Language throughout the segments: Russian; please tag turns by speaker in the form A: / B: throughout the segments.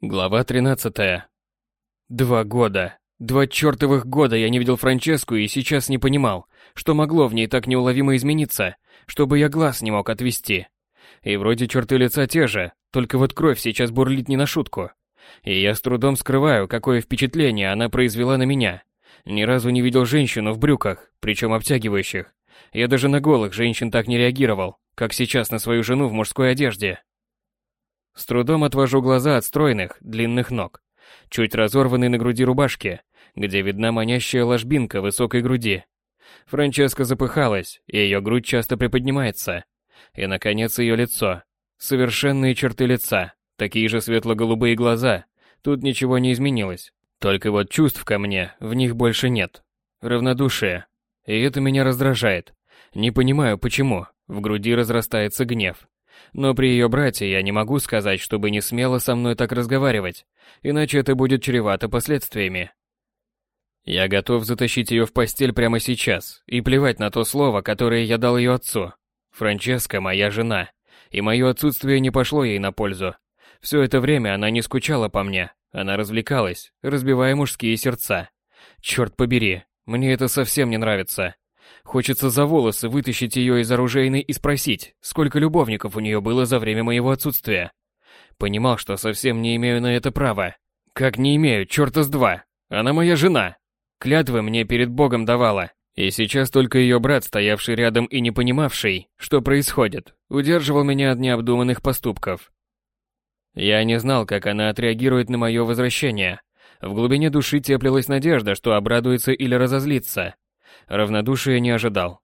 A: Глава 13. Два года. Два чертовых года я не видел Франческу и сейчас не понимал, что могло в ней так неуловимо измениться, чтобы я глаз не мог отвести. И вроде черты лица те же, только вот кровь сейчас бурлит не на шутку. И я с трудом скрываю, какое впечатление она произвела на меня. Ни разу не видел женщину в брюках, причем обтягивающих. Я даже на голых женщин так не реагировал, как сейчас на свою жену в мужской одежде. С трудом отвожу глаза от стройных, длинных ног, чуть разорванной на груди рубашки, где видна манящая ложбинка высокой груди. Франческа запыхалась, и ее грудь часто приподнимается. И, наконец, ее лицо. Совершенные черты лица, такие же светло-голубые глаза. Тут ничего не изменилось. Только вот чувств ко мне в них больше нет. Равнодушие. И это меня раздражает. Не понимаю, почему. В груди разрастается гнев. Но при ее брате я не могу сказать, чтобы не смело со мной так разговаривать, иначе это будет чревато последствиями. Я готов затащить ее в постель прямо сейчас и плевать на то слово, которое я дал ее отцу. Франческа моя жена, и мое отсутствие не пошло ей на пользу. Все это время она не скучала по мне, она развлекалась, разбивая мужские сердца. Черт побери, мне это совсем не нравится. Хочется за волосы вытащить ее из оружейной и спросить, сколько любовников у нее было за время моего отсутствия. Понимал, что совсем не имею на это права. Как не имею, черта с два. Она моя жена. Клятвы мне перед Богом давала. И сейчас только ее брат, стоявший рядом и не понимавший, что происходит, удерживал меня от необдуманных поступков. Я не знал, как она отреагирует на мое возвращение. В глубине души теплилась надежда, что обрадуется или разозлится. Равнодушия не ожидал.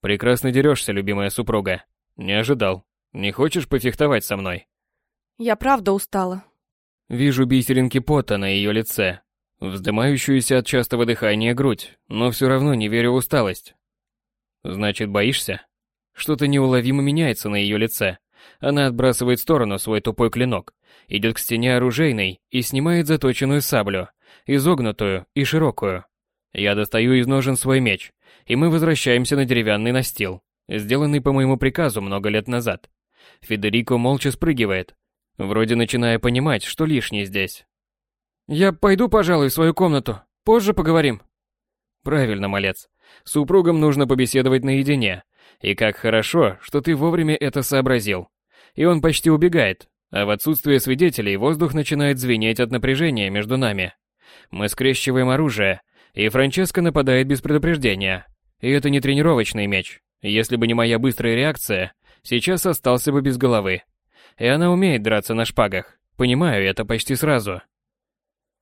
A: «Прекрасно дерешься, любимая супруга». «Не ожидал. Не хочешь пофехтовать со мной?»
B: «Я правда устала».
A: Вижу бисеринки пота на ее лице, вздымающуюся от частого дыхания грудь, но все равно не верю в усталость. «Значит, боишься?» Что-то неуловимо меняется на ее лице. Она отбрасывает в сторону свой тупой клинок, идет к стене оружейной и снимает заточенную саблю, изогнутую и широкую. Я достаю из ножен свой меч, и мы возвращаемся на деревянный настил, сделанный по моему приказу много лет назад. Федерико молча спрыгивает, вроде начиная понимать, что лишний здесь. «Я пойду, пожалуй, в свою комнату. Позже поговорим». «Правильно, малец. Супругам нужно побеседовать наедине. И как хорошо, что ты вовремя это сообразил. И он почти убегает, а в отсутствие свидетелей воздух начинает звенеть от напряжения между нами. Мы скрещиваем оружие, и Франческо нападает без предупреждения. И это не тренировочный меч. Если бы не моя быстрая реакция, сейчас остался бы без головы. И она умеет драться на шпагах. Понимаю это почти сразу.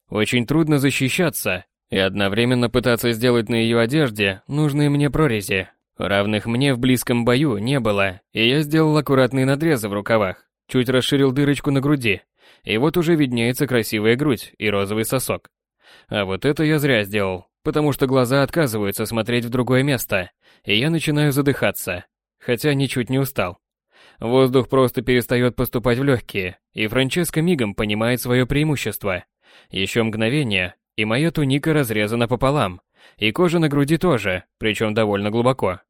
A: Очень трудно защищаться и одновременно пытаться сделать на ее одежде нужные мне прорези. Равных мне в близком бою не было, и я сделал аккуратные надрезы в рукавах, чуть расширил дырочку на груди, и вот уже виднеется красивая грудь и розовый сосок. А вот это я зря сделал, потому что глаза отказываются смотреть в другое место, и я начинаю задыхаться, хотя ничуть не устал. Воздух просто перестает поступать в легкие, и Франческо мигом понимает свое преимущество. Еще мгновение, и моя туника разрезана пополам, и кожа на груди тоже, причем довольно глубоко.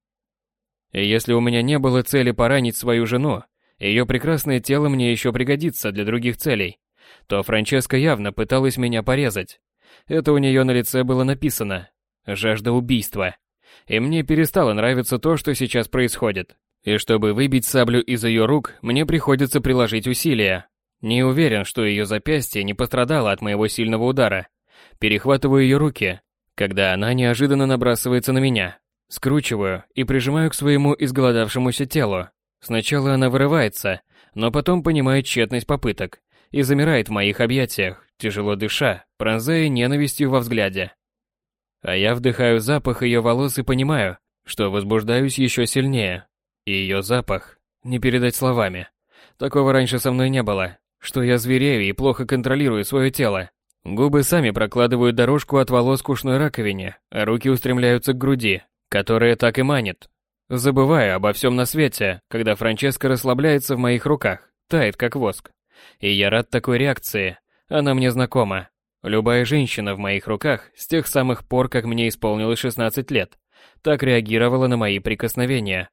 A: И если у меня не было цели поранить свою жену, ее прекрасное тело мне еще пригодится для других целей, то Франческа явно пыталась меня порезать, это у нее на лице было написано. Жажда убийства. И мне перестало нравиться то, что сейчас происходит. И чтобы выбить саблю из ее рук, мне приходится приложить усилия. Не уверен, что ее запястье не пострадало от моего сильного удара. Перехватываю ее руки, когда она неожиданно набрасывается на меня. Скручиваю и прижимаю к своему изголодавшемуся телу. Сначала она вырывается, но потом понимает тщетность попыток и замирает в моих объятиях, тяжело дыша, пронзая ненавистью во взгляде. А я вдыхаю запах ее волос и понимаю, что возбуждаюсь еще сильнее. И ее запах не передать словами. Такого раньше со мной не было, что я зверею и плохо контролирую свое тело. Губы сами прокладывают дорожку от волос к ушной раковине, а руки устремляются к груди, которая так и манит. Забываю обо всем на свете, когда Франческа расслабляется в моих руках, тает как воск. И я рад такой реакции. Она мне знакома. Любая женщина в моих руках с тех самых пор, как мне исполнилось 16 лет, так реагировала на мои прикосновения.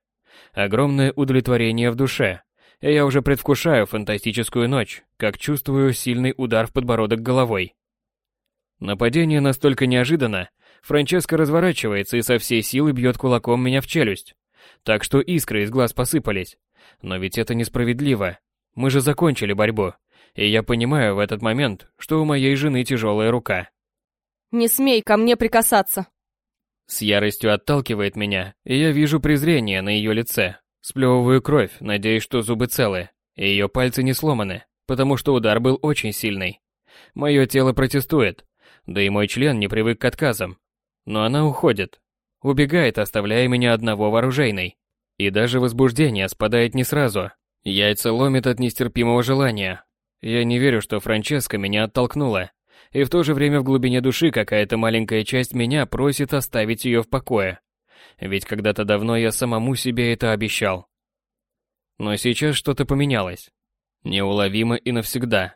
A: Огромное удовлетворение в душе И я уже предвкушаю фантастическую ночь, как чувствую сильный удар в подбородок головой. Нападение настолько неожиданно, Франческа разворачивается и со всей силы бьет кулаком меня в челюсть. Так что искры из глаз посыпались. Но ведь это несправедливо. Мы же закончили борьбу. И я понимаю в этот момент, что у моей жены тяжелая рука.
B: Не смей ко мне прикасаться.
A: С яростью отталкивает меня, и я вижу презрение на ее лице. Сплевываю кровь, надеясь, что зубы целы, и ее пальцы не сломаны, потому что удар был очень сильный. Мое тело протестует, да и мой член не привык к отказам. Но она уходит, убегает, оставляя меня одного вооружейной. И даже возбуждение спадает не сразу. Яйца ломит от нестерпимого желания. Я не верю, что Франческа меня оттолкнула. И в то же время в глубине души какая-то маленькая часть меня просит оставить ее в покое. Ведь когда-то давно я самому себе это обещал. Но сейчас что-то поменялось. Неуловимо и навсегда.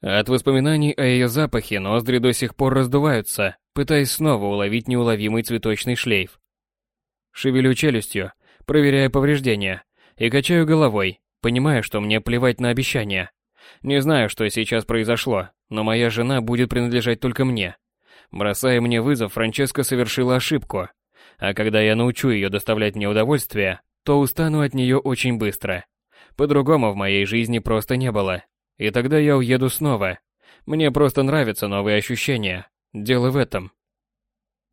A: От воспоминаний о ее запахе ноздри до сих пор раздуваются, пытаясь снова уловить неуловимый цветочный шлейф. Шевелю челюстью, проверяя повреждения, и качаю головой, понимая, что мне плевать на обещания. Не знаю, что сейчас произошло, но моя жена будет принадлежать только мне. Бросая мне вызов, Франческа совершила ошибку. А когда я научу ее доставлять мне удовольствие, то устану от нее очень быстро. По-другому в моей жизни просто не было. И тогда я уеду снова. Мне просто нравятся новые ощущения. Дело в этом.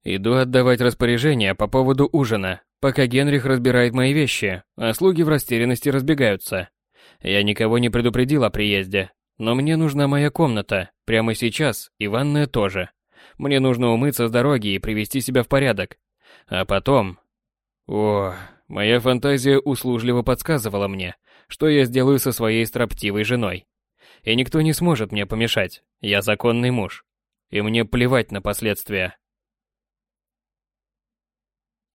A: Иду отдавать распоряжение по поводу ужина, пока Генрих разбирает мои вещи, а слуги в растерянности разбегаются. Я никого не предупредил о приезде, но мне нужна моя комната, прямо сейчас, и ванная тоже. Мне нужно умыться с дороги и привести себя в порядок. А потом... О, моя фантазия услужливо подсказывала мне, что я сделаю со своей строптивой женой. И никто не сможет мне помешать, я законный муж. И мне плевать на последствия.